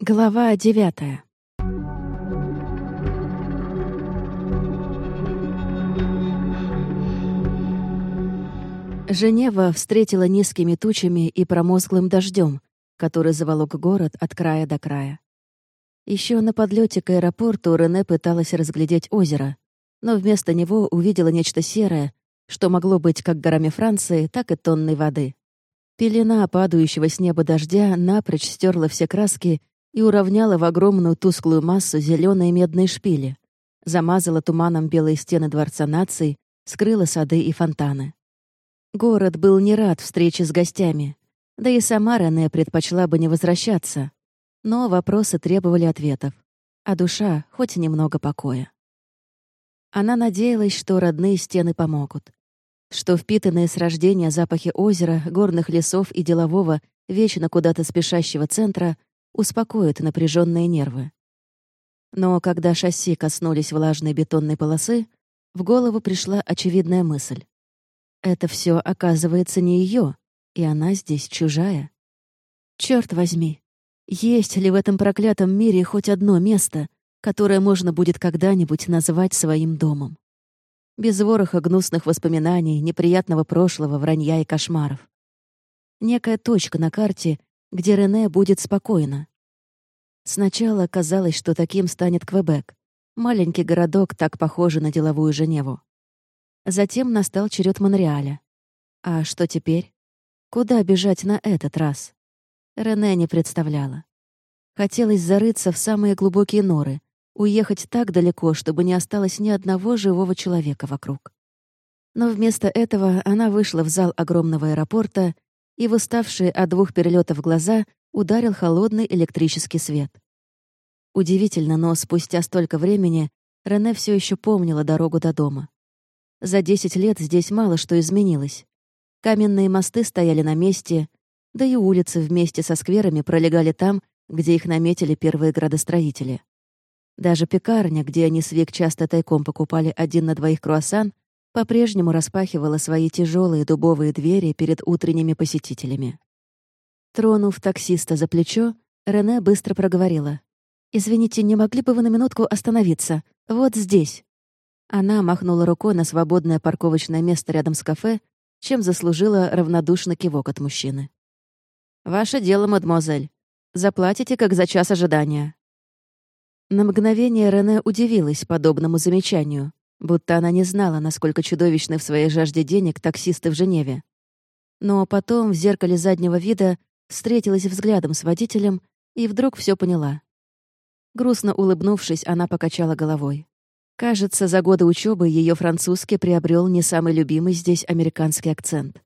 Глава девятая. Женева встретила низкими тучами и промозглым дождем, который заволок город от края до края. Еще на подлете к аэропорту Рене пыталась разглядеть озеро, но вместо него увидела нечто серое, что могло быть как горами Франции, так и тонной воды. Пелена падающего с неба дождя напрочь стерла все краски и уравняла в огромную тусклую массу зеленые медные шпили, замазала туманом белые стены Дворца наций, скрыла сады и фонтаны. Город был не рад встрече с гостями, да и сама Рене предпочла бы не возвращаться. Но вопросы требовали ответов, а душа — хоть немного покоя. Она надеялась, что родные стены помогут. Что впитанные с рождения запахи озера, горных лесов и делового, вечно куда-то спешащего центра успокоят напряженные нервы. Но когда шасси коснулись влажной бетонной полосы, в голову пришла очевидная мысль. Это все оказывается не ее, и она здесь чужая. Черт возьми, есть ли в этом проклятом мире хоть одно место, которое можно будет когда-нибудь назвать своим домом? Без вороха гнусных воспоминаний, неприятного прошлого, вранья и кошмаров. Некая точка на карте, где Рене будет спокойно. Сначала казалось, что таким станет Квебек. Маленький городок, так похожий на деловую Женеву. Затем настал черед Монреаля. А что теперь? Куда бежать на этот раз? Рене не представляла. Хотелось зарыться в самые глубокие норы, уехать так далеко, чтобы не осталось ни одного живого человека вокруг. Но вместо этого она вышла в зал огромного аэропорта и, выставшие от двух перелетов глаза, ударил холодный электрический свет. Удивительно, но спустя столько времени Рене все еще помнила дорогу до дома. За десять лет здесь мало что изменилось. Каменные мосты стояли на месте, да и улицы вместе со скверами пролегали там, где их наметили первые градостроители. Даже пекарня, где они с Вик часто тайком покупали один на двоих круассан, по-прежнему распахивала свои тяжелые дубовые двери перед утренними посетителями. Тронув таксиста за плечо, Рене быстро проговорила. «Извините, не могли бы вы на минутку остановиться? Вот здесь». Она махнула рукой на свободное парковочное место рядом с кафе, чем заслужила равнодушный кивок от мужчины. «Ваше дело, мадемуазель. Заплатите, как за час ожидания». На мгновение Рене удивилась подобному замечанию, будто она не знала, насколько чудовищны в своей жажде денег таксисты в Женеве. Но потом в зеркале заднего вида встретилась взглядом с водителем и вдруг все поняла. Грустно улыбнувшись, она покачала головой. Кажется, за годы учебы ее французский приобрел не самый любимый здесь американский акцент.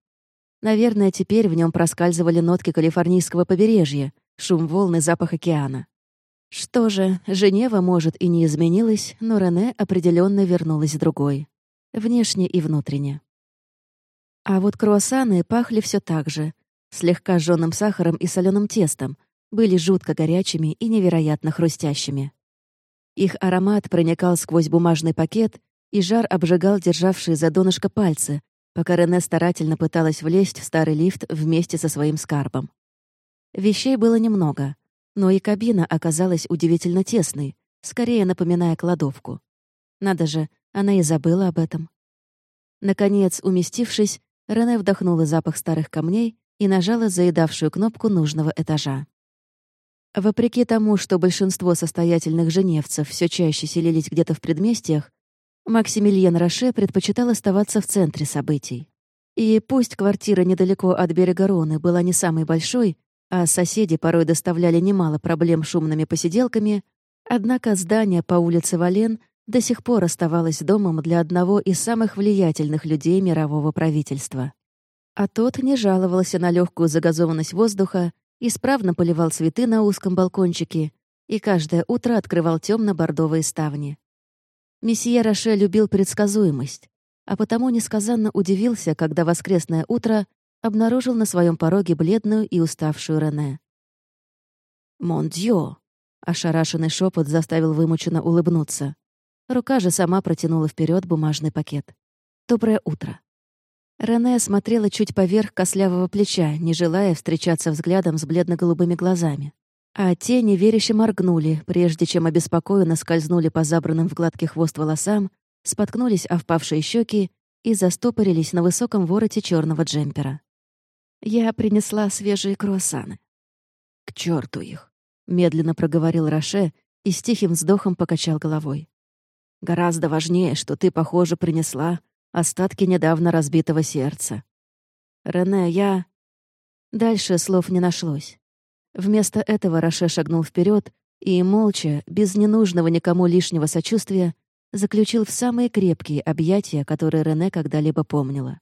Наверное, теперь в нем проскальзывали нотки калифорнийского побережья, шум волны, запах океана. Что же, Женева, может, и не изменилась, но Рене определенно вернулась другой. Внешне и внутренне. А вот круассаны пахли все так же, слегка жженым сахаром и соленым тестом, были жутко горячими и невероятно хрустящими. Их аромат проникал сквозь бумажный пакет, и жар обжигал державшие за донышко пальцы, пока Рене старательно пыталась влезть в старый лифт вместе со своим скарбом. Вещей было немного, но и кабина оказалась удивительно тесной, скорее напоминая кладовку. Надо же, она и забыла об этом. Наконец, уместившись, Рене вдохнула запах старых камней и нажала заедавшую кнопку нужного этажа. Вопреки тому, что большинство состоятельных женевцев все чаще селились где-то в предместьях, Максимилиен Роше предпочитал оставаться в центре событий. И пусть квартира недалеко от берега Роны была не самой большой, а соседи порой доставляли немало проблем шумными посиделками, однако здание по улице Вален до сих пор оставалось домом для одного из самых влиятельных людей мирового правительства. А тот не жаловался на легкую загазованность воздуха исправно поливал цветы на узком балкончике и каждое утро открывал темно-бордовые ставни. Месье Роше любил предсказуемость, а потому несказанно удивился, когда воскресное утро обнаружил на своем пороге бледную и уставшую Рене. «Мон дьё!» — ошарашенный шепот заставил вымученно улыбнуться. Рука же сама протянула вперед бумажный пакет. «Доброе утро!» Рене смотрела чуть поверх кослявого плеча, не желая встречаться взглядом с бледно-голубыми глазами. А те неверяще моргнули, прежде чем обеспокоенно скользнули по забранным в гладкий хвост волосам, споткнулись о впавшие щеки и застопорились на высоком вороте черного джемпера. Я принесла свежие круассаны. «К черту их!» — медленно проговорил Роше и с тихим вздохом покачал головой. «Гораздо важнее, что ты, похоже, принесла остатки недавно разбитого сердца. Рене, я...» Дальше слов не нашлось. Вместо этого Роше шагнул вперед и, молча, без ненужного никому лишнего сочувствия, заключил в самые крепкие объятия, которые Рене когда-либо помнила.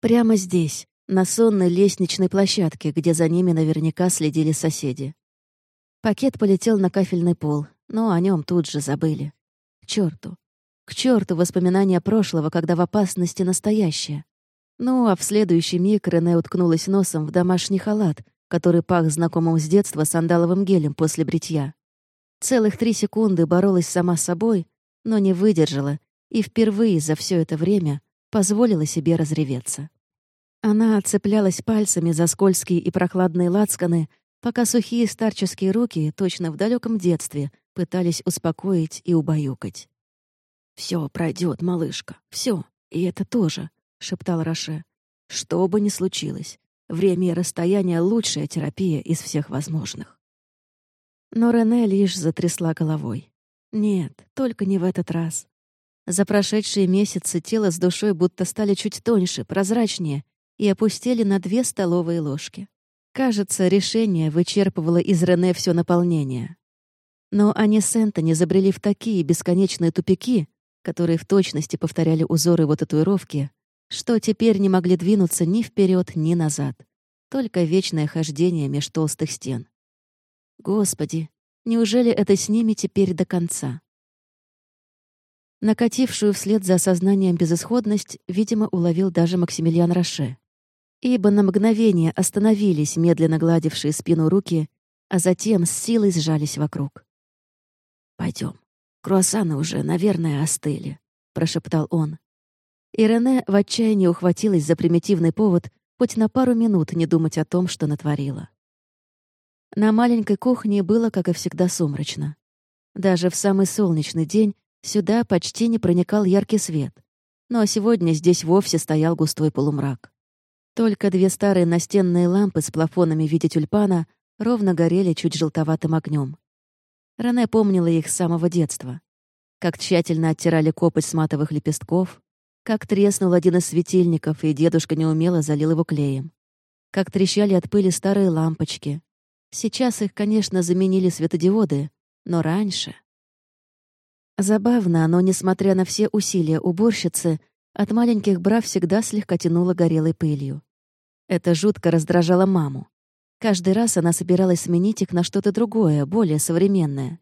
Прямо здесь, на сонной лестничной площадке, где за ними наверняка следили соседи. Пакет полетел на кафельный пол, но о нем тут же забыли. К черту. К черту воспоминания прошлого, когда в опасности настоящее. Ну, а в следующий миг Рене уткнулась носом в домашний халат, который пах знакомым с детства сандаловым гелем после бритья. Целых три секунды боролась сама с собой, но не выдержала и впервые за все это время позволила себе разреветься. Она цеплялась пальцами за скользкие и прохладные лацканы, пока сухие старческие руки, точно в далеком детстве, пытались успокоить и убаюкать. Все пройдет, малышка, все, и это тоже», — шептал Роше. «Что бы ни случилось, время и расстояние — лучшая терапия из всех возможных». Но Рене лишь затрясла головой. Нет, только не в этот раз. За прошедшие месяцы тело с душой будто стали чуть тоньше, прозрачнее и опустили на две столовые ложки. Кажется, решение вычерпывало из Рене все наполнение. Но они с Энтони забрели в такие бесконечные тупики, которые в точности повторяли узоры его татуировки, что теперь не могли двинуться ни вперед, ни назад. Только вечное хождение меж толстых стен. Господи, неужели это с ними теперь до конца? Накатившую вслед за осознанием безысходность, видимо, уловил даже Максимилиан Роше ибо на мгновение остановились медленно гладившие спину руки, а затем с силой сжались вокруг. Пойдем, круассаны уже, наверное, остыли», — прошептал он. И Рене в отчаянии ухватилась за примитивный повод хоть на пару минут не думать о том, что натворила. На маленькой кухне было, как и всегда, сумрачно. Даже в самый солнечный день сюда почти не проникал яркий свет. Ну а сегодня здесь вовсе стоял густой полумрак. Только две старые настенные лампы с плафонами в виде тюльпана ровно горели чуть желтоватым огнем. Рене помнила их с самого детства. Как тщательно оттирали копоть с матовых лепестков, как треснул один из светильников, и дедушка неумело залил его клеем. Как трещали от пыли старые лампочки. Сейчас их, конечно, заменили светодиоды, но раньше... Забавно, но, несмотря на все усилия уборщицы, от маленьких бра всегда слегка тянуло горелой пылью. Это жутко раздражало маму. Каждый раз она собиралась сменить их на что-то другое, более современное.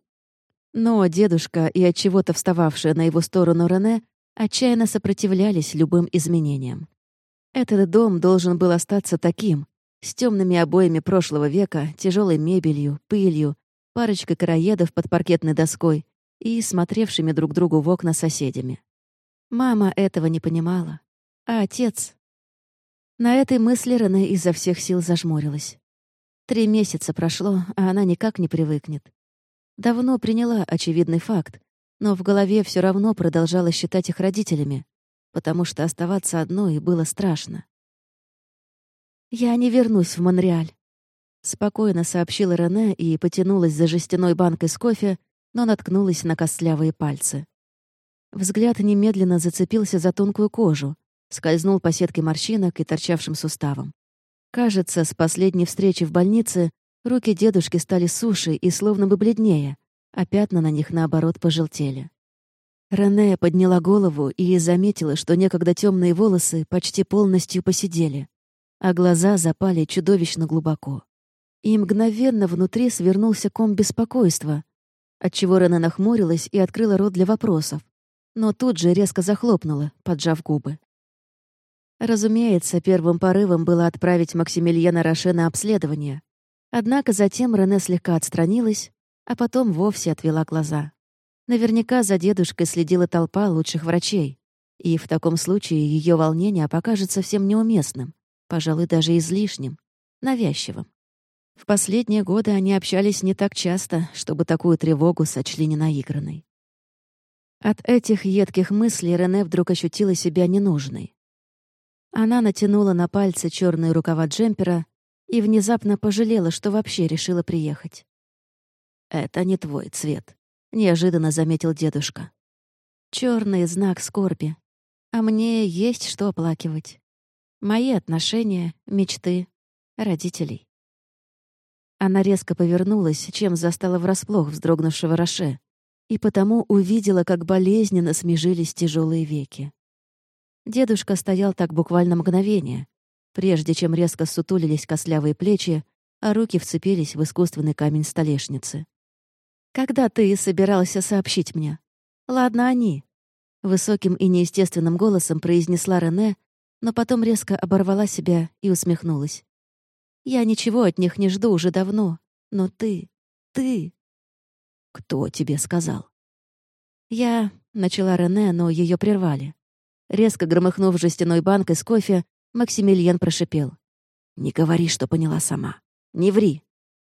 Но дедушка и от чего-то встававшая на его сторону Рене отчаянно сопротивлялись любым изменениям. Этот дом должен был остаться таким, с темными обоями прошлого века, тяжелой мебелью, пылью, парочкой караедов под паркетной доской и смотревшими друг другу в окна соседями. Мама этого не понимала. А отец... На этой мысли Рене изо всех сил зажмурилась. Три месяца прошло, а она никак не привыкнет. Давно приняла очевидный факт, но в голове все равно продолжала считать их родителями, потому что оставаться одной было страшно. «Я не вернусь в Монреаль», — спокойно сообщила Рене и потянулась за жестяной банкой с кофе, но наткнулась на костлявые пальцы. Взгляд немедленно зацепился за тонкую кожу, скользнул по сетке морщинок и торчавшим суставам. Кажется, с последней встречи в больнице руки дедушки стали суше и словно бы бледнее, а пятна на них, наоборот, пожелтели. Рене подняла голову и заметила, что некогда темные волосы почти полностью посидели, а глаза запали чудовищно глубоко. И мгновенно внутри свернулся ком беспокойства, отчего Рене нахмурилась и открыла рот для вопросов, но тут же резко захлопнула, поджав губы. Разумеется, первым порывом было отправить Максимилиана Роше на обследование. Однако затем Рене слегка отстранилась, а потом вовсе отвела глаза. Наверняка за дедушкой следила толпа лучших врачей, и в таком случае ее волнение покажется всем неуместным, пожалуй, даже излишним, навязчивым. В последние годы они общались не так часто, чтобы такую тревогу сочли ненаигранной. От этих едких мыслей Рене вдруг ощутила себя ненужной. Она натянула на пальцы черные рукава джемпера и внезапно пожалела, что вообще решила приехать. «Это не твой цвет», — неожиданно заметил дедушка. Черный знак скорби. А мне есть что оплакивать. Мои отношения, мечты, родителей. Она резко повернулась, чем застала врасплох вздрогнувшего Роше, и потому увидела, как болезненно смежились тяжелые веки. Дедушка стоял так буквально мгновение, прежде чем резко сутулились костлявые плечи, а руки вцепились в искусственный камень столешницы. «Когда ты собирался сообщить мне? Ладно, они». Высоким и неестественным голосом произнесла Рене, но потом резко оборвала себя и усмехнулась. «Я ничего от них не жду уже давно, но ты, ты...» «Кто тебе сказал?» «Я...» — начала Рене, но ее прервали. Резко громыхнув жестяной банкой с кофе, Максимилиан прошипел. «Не говори, что поняла сама. Не ври.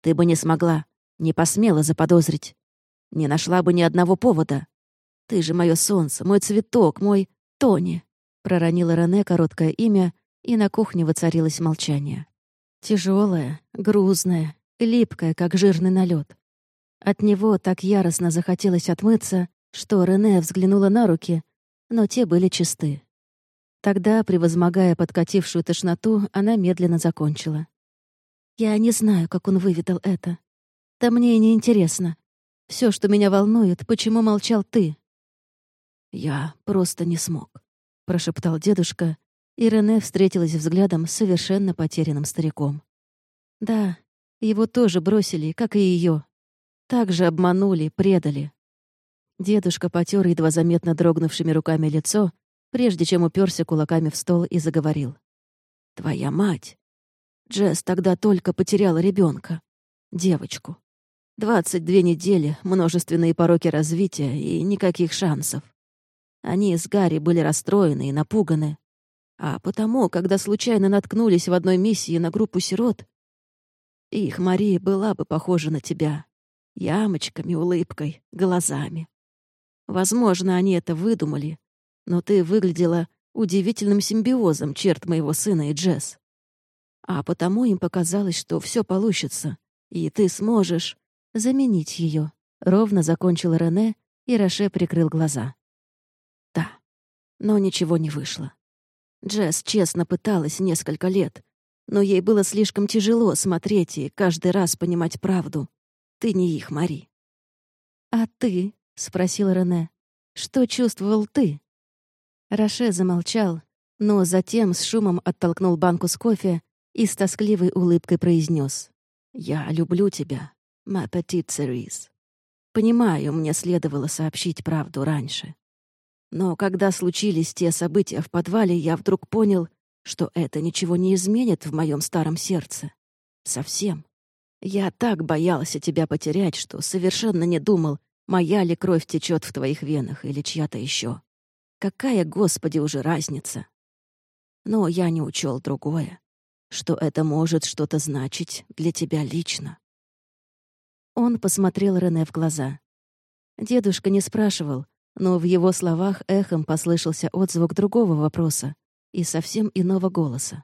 Ты бы не смогла, не посмела заподозрить. Не нашла бы ни одного повода. Ты же мое солнце, мой цветок, мой Тони!» Проронила Рене короткое имя, и на кухне воцарилось молчание. Тяжелое, грузное, липкое, как жирный налет. От него так яростно захотелось отмыться, что Рене взглянула на руки, но те были чисты. Тогда, превозмогая подкатившую тошноту, она медленно закончила. «Я не знаю, как он выведал это. Да мне и не интересно. Все, что меня волнует, почему молчал ты?» «Я просто не смог», — прошептал дедушка, и Рене встретилась взглядом с совершенно потерянным стариком. «Да, его тоже бросили, как и ее. Также обманули, предали». Дедушка потер едва заметно дрогнувшими руками лицо, прежде чем уперся кулаками в стол и заговорил. «Твоя мать! Джесс тогда только потеряла ребенка, девочку. Двадцать две недели, множественные пороки развития и никаких шансов. Они с Гарри были расстроены и напуганы. А потому, когда случайно наткнулись в одной миссии на группу сирот, их Мария была бы похожа на тебя. Ямочками, улыбкой, глазами. Возможно, они это выдумали, но ты выглядела удивительным симбиозом черт моего сына и Джесс. А потому им показалось, что все получится, и ты сможешь заменить ее. Ровно закончила Рене, и Роше прикрыл глаза. Да, но ничего не вышло. Джесс честно пыталась несколько лет, но ей было слишком тяжело смотреть и каждый раз понимать правду. Ты не их, Мари. «А ты?» — спросил Рене. «Что чувствовал ты?» Роше замолчал, но затем с шумом оттолкнул банку с кофе и с тоскливой улыбкой произнес: «Я люблю тебя, ma petite. Понимаю, мне следовало сообщить правду раньше. Но когда случились те события в подвале, я вдруг понял, что это ничего не изменит в моем старом сердце. Совсем. Я так боялся тебя потерять, что совершенно не думал, моя ли кровь течет в твоих венах или чья-то еще. Какая, Господи, уже разница? Но я не учел другое, что это может что-то значить для тебя лично. Он посмотрел Рене в глаза. Дедушка не спрашивал, но в его словах эхом послышался отзвук другого вопроса и совсем иного голоса.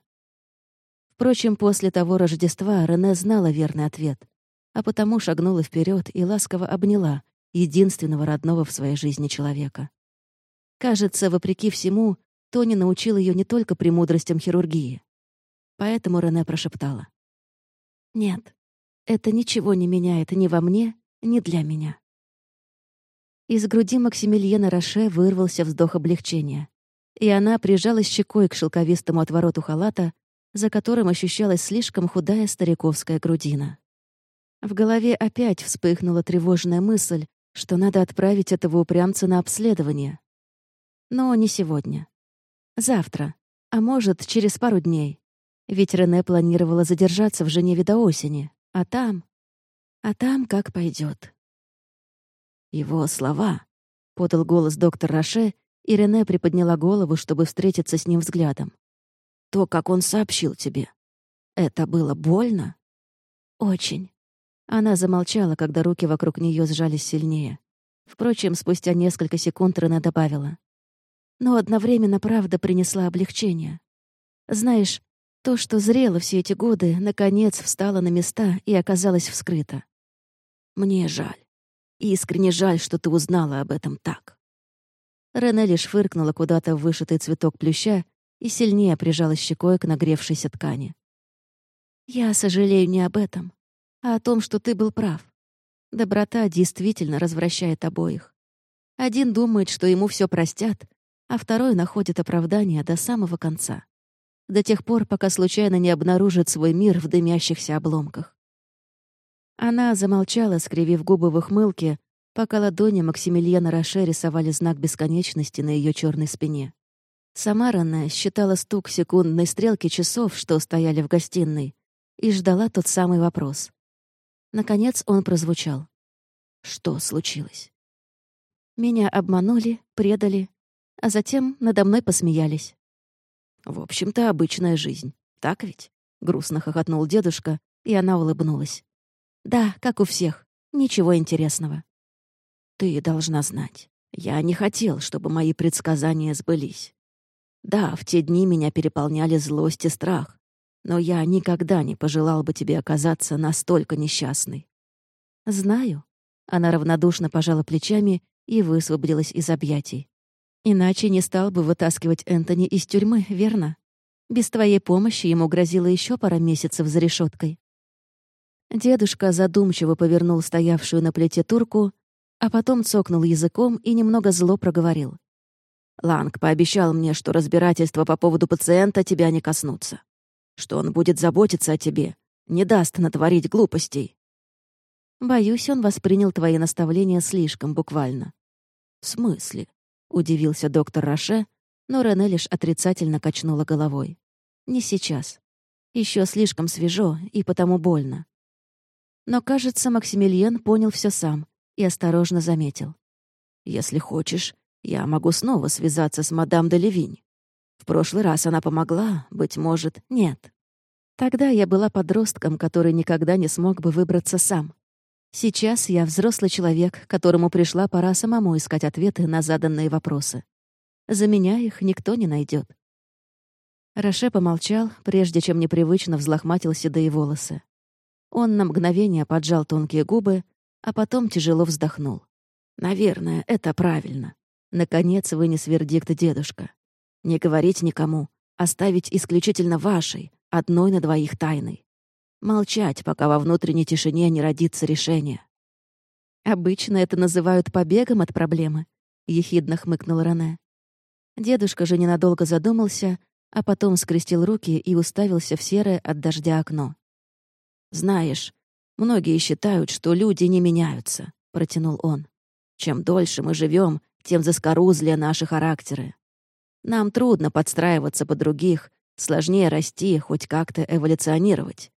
Впрочем, после того Рождества Рене знала верный ответ, а потому шагнула вперед и ласково обняла единственного родного в своей жизни человека. Кажется, вопреки всему, Тони научил ее не только премудростям хирургии. Поэтому Рене прошептала. «Нет, это ничего не меняет ни во мне, ни для меня». Из груди Максимилиена Роше вырвался вздох облегчения, и она прижалась щекой к шелковистому отвороту халата, за которым ощущалась слишком худая стариковская грудина. В голове опять вспыхнула тревожная мысль, что надо отправить этого упрямца на обследование, но не сегодня. Завтра. А может, через пару дней. Ведь Рене планировала задержаться в Женеве до осени. А там... А там как пойдет. Его слова, — подал голос доктор Роше, и Рене приподняла голову, чтобы встретиться с ним взглядом. То, как он сообщил тебе. Это было больно? Очень». Она замолчала, когда руки вокруг нее сжались сильнее. Впрочем, спустя несколько секунд Рене добавила. Но одновременно правда принесла облегчение. Знаешь, то, что зрело все эти годы, наконец встало на места и оказалось вскрыто. Мне жаль. Искренне жаль, что ты узнала об этом так. Рене лишь фыркнула куда-то в вышитый цветок плюща и сильнее прижалась щекой к нагревшейся ткани. «Я сожалею не об этом, а о том, что ты был прав. Доброта действительно развращает обоих. Один думает, что ему все простят, а второй находит оправдание до самого конца до тех пор, пока случайно не обнаружит свой мир в дымящихся обломках. Она замолчала, скривив губы в ухмылке, пока ладони Максимилиана Роше рисовали знак бесконечности на ее черной спине. Сама Рене считала стук секундной стрелки часов, что стояли в гостиной, и ждала тот самый вопрос. Наконец он прозвучал. Что случилось? Меня обманули, предали, а затем надо мной посмеялись. В общем-то, обычная жизнь. Так ведь? Грустно хохотнул дедушка, и она улыбнулась. Да, как у всех. Ничего интересного. Ты должна знать. Я не хотел, чтобы мои предсказания сбылись. Да, в те дни меня переполняли злость и страх, но я никогда не пожелал бы тебе оказаться настолько несчастной. Знаю. Она равнодушно пожала плечами и высвободилась из объятий. Иначе не стал бы вытаскивать Энтони из тюрьмы, верно? Без твоей помощи ему грозило еще пара месяцев за решеткой. Дедушка задумчиво повернул стоявшую на плите турку, а потом цокнул языком и немного зло проговорил. «Ланг пообещал мне, что разбирательства по поводу пациента тебя не коснутся, что он будет заботиться о тебе, не даст натворить глупостей». «Боюсь, он воспринял твои наставления слишком буквально». «В смысле?» — удивился доктор Роше, но Рене лишь отрицательно качнула головой. «Не сейчас. Еще слишком свежо и потому больно». Но, кажется, Максимилиен понял все сам и осторожно заметил. «Если хочешь, я могу снова связаться с мадам де Левинь. В прошлый раз она помогла, быть может, нет. Тогда я была подростком, который никогда не смог бы выбраться сам. Сейчас я взрослый человек, которому пришла пора самому искать ответы на заданные вопросы. За меня их никто не найдет. Роше помолчал, прежде чем непривычно взлохматил седые волосы. Он на мгновение поджал тонкие губы, а потом тяжело вздохнул. «Наверное, это правильно». Наконец вынес вердикт дедушка. «Не говорить никому, оставить исключительно вашей, одной на двоих тайной. Молчать, пока во внутренней тишине не родится решение. «Обычно это называют побегом от проблемы», — ехидно хмыкнул Рене. Дедушка же ненадолго задумался, а потом скрестил руки и уставился в серое от дождя окно. «Знаешь, многие считают, что люди не меняются», — протянул он. «Чем дольше мы живем, тем заскорузлее наши характеры. Нам трудно подстраиваться под других, сложнее расти, хоть как-то эволюционировать.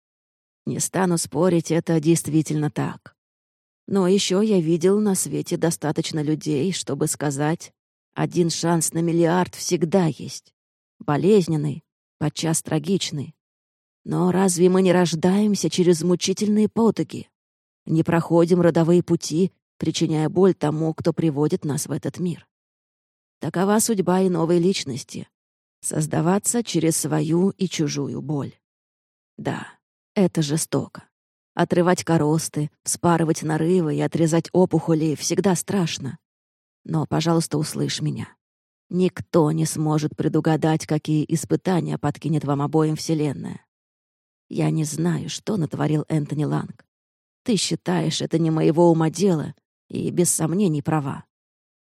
Не стану спорить, это действительно так. Но еще я видел на свете достаточно людей, чтобы сказать, один шанс на миллиард всегда есть. Болезненный, подчас трагичный. Но разве мы не рождаемся через мучительные потоки? Не проходим родовые пути, причиняя боль тому, кто приводит нас в этот мир? Такова судьба и новой личности — создаваться через свою и чужую боль. Да, это жестоко. Отрывать коросты, вспарывать нарывы и отрезать опухоли всегда страшно. Но, пожалуйста, услышь меня. Никто не сможет предугадать, какие испытания подкинет вам обоим Вселенная. Я не знаю, что натворил Энтони Ланг. Ты считаешь, это не моего ума дело, и без сомнений права.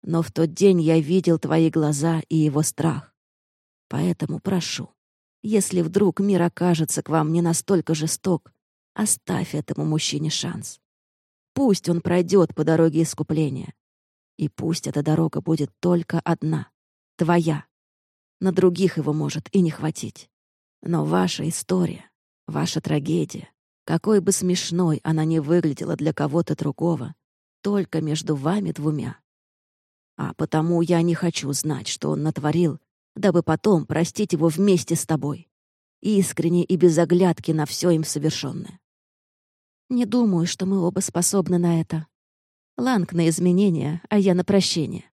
Но в тот день я видел твои глаза и его страх. Поэтому прошу, если вдруг мир окажется к вам не настолько жесток, оставь этому мужчине шанс. Пусть он пройдет по дороге искупления. И пусть эта дорога будет только одна — твоя. На других его может и не хватить. Но ваша история, ваша трагедия, какой бы смешной она ни выглядела для кого-то другого, только между вами двумя. А потому я не хочу знать, что он натворил дабы потом простить его вместе с тобой, искренне и без оглядки на все им совершенное. Не думаю, что мы оба способны на это. Ланг на изменения, а я на прощение.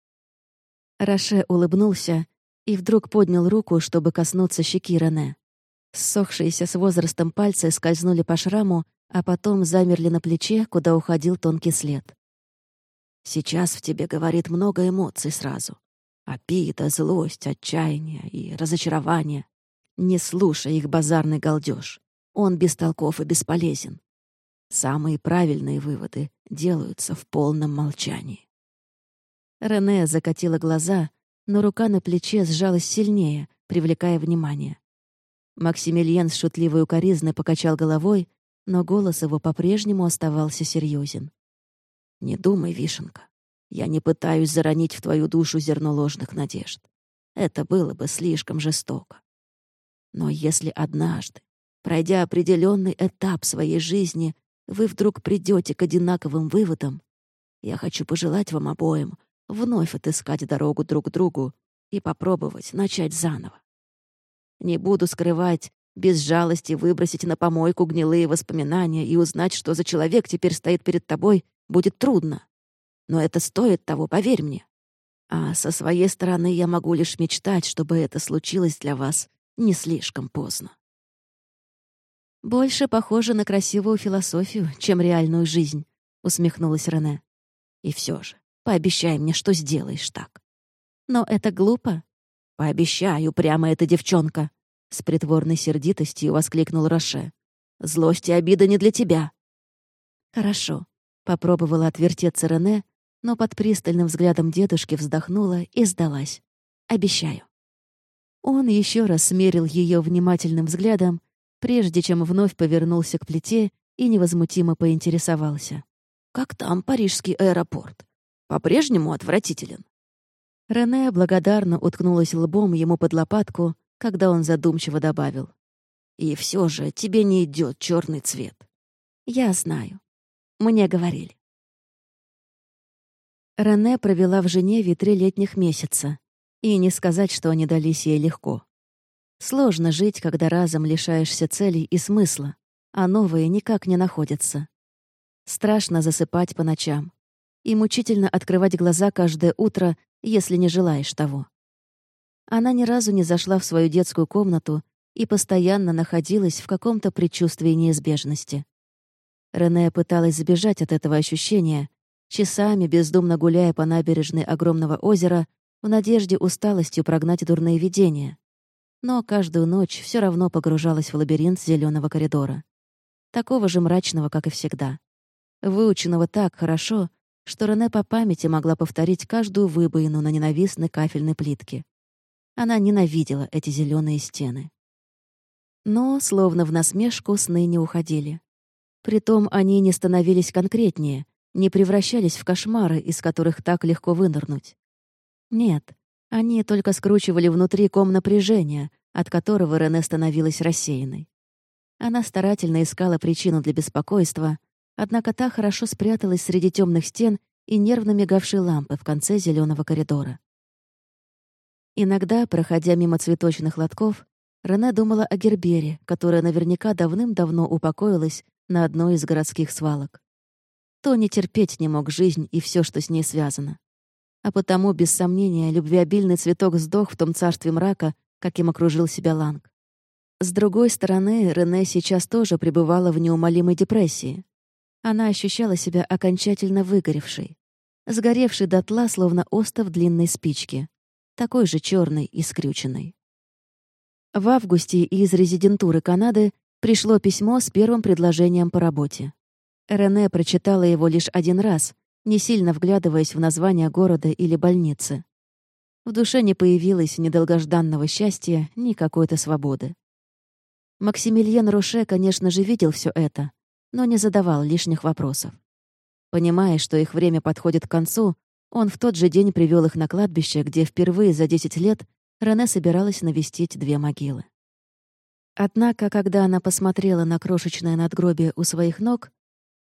Роше улыбнулся и вдруг поднял руку, чтобы коснуться щеки Рене. Ссохшиеся с возрастом пальцы скользнули по шраму, а потом замерли на плече, куда уходил тонкий след. «Сейчас в тебе говорит много эмоций сразу. Обида, злость, отчаяние и разочарование. Не слушай их базарный галдеж. Он бестолков и бесполезен. Самые правильные выводы делаются в полном молчании. Рене закатила глаза, но рука на плече сжалась сильнее, привлекая внимание. Максимилиан с шутливой укоризной покачал головой, но голос его по-прежнему оставался серьезен. «Не думай, Вишенка. Я не пытаюсь заронить в твою душу зерно ложных надежд. Это было бы слишком жестоко. Но если однажды, пройдя определенный этап своей жизни, вы вдруг придете к одинаковым выводам, я хочу пожелать вам обоим вновь отыскать дорогу друг к другу и попробовать начать заново. Не буду скрывать, без жалости выбросить на помойку гнилые воспоминания и узнать, что за человек теперь стоит перед тобой, будет трудно. Но это стоит того, поверь мне. А со своей стороны я могу лишь мечтать, чтобы это случилось для вас не слишком поздно. «Больше похоже на красивую философию, чем реальную жизнь», — усмехнулась Рене. «И все же, пообещай мне, что сделаешь так». «Но это глупо», «Пообещаю, прямо эта девчонка!» С притворной сердитостью воскликнул Роше. «Злость и обида не для тебя!» «Хорошо», — попробовала отвертеться Рене, но под пристальным взглядом дедушки вздохнула и сдалась. «Обещаю». Он еще раз смерил ее внимательным взглядом, прежде чем вновь повернулся к плите и невозмутимо поинтересовался. «Как там парижский аэропорт? По-прежнему отвратителен?» Рене благодарно уткнулась лбом ему под лопатку, когда он задумчиво добавил. «И все же тебе не идет черный цвет». «Я знаю. Мне говорили». Рене провела в Женеве три летних месяца, и не сказать, что они дались ей легко. Сложно жить, когда разом лишаешься целей и смысла, а новые никак не находятся. Страшно засыпать по ночам и мучительно открывать глаза каждое утро если не желаешь того. Она ни разу не зашла в свою детскую комнату и постоянно находилась в каком-то предчувствии неизбежности. Рене пыталась забежать от этого ощущения, часами бездумно гуляя по набережной огромного озера в надежде усталостью прогнать дурные видения. Но каждую ночь все равно погружалась в лабиринт зеленого коридора. Такого же мрачного, как и всегда. Выученного так хорошо, что Рене по памяти могла повторить каждую выбоину на ненавистной кафельной плитке. Она ненавидела эти зеленые стены. Но, словно в насмешку, сны не уходили. Притом они не становились конкретнее, не превращались в кошмары, из которых так легко вынырнуть. Нет, они только скручивали внутри ком напряжения, от которого Рене становилась рассеянной. Она старательно искала причину для беспокойства, Однако та хорошо спряталась среди темных стен и нервно мигавшей лампы в конце зеленого коридора. Иногда, проходя мимо цветочных лотков, Рене думала о Гербере, которая наверняка давным-давно упокоилась на одной из городских свалок. Тони терпеть не мог жизнь и все, что с ней связано. А потому, без сомнения, любвеобильный цветок сдох в том царстве мрака, каким окружил себя Ланг. С другой стороны, Рене сейчас тоже пребывала в неумолимой депрессии. Она ощущала себя окончательно выгоревшей, сгоревшей дотла, словно остов длинной спички, такой же черной и скрюченной. В августе из резидентуры Канады пришло письмо с первым предложением по работе. Рене прочитала его лишь один раз, не сильно вглядываясь в название города или больницы. В душе не появилось ни долгожданного счастья, ни какой-то свободы. Максимилиен Роше, конечно же, видел все это, но не задавал лишних вопросов. Понимая, что их время подходит к концу, он в тот же день привел их на кладбище, где впервые за 10 лет Рене собиралась навестить две могилы. Однако, когда она посмотрела на крошечное надгробие у своих ног,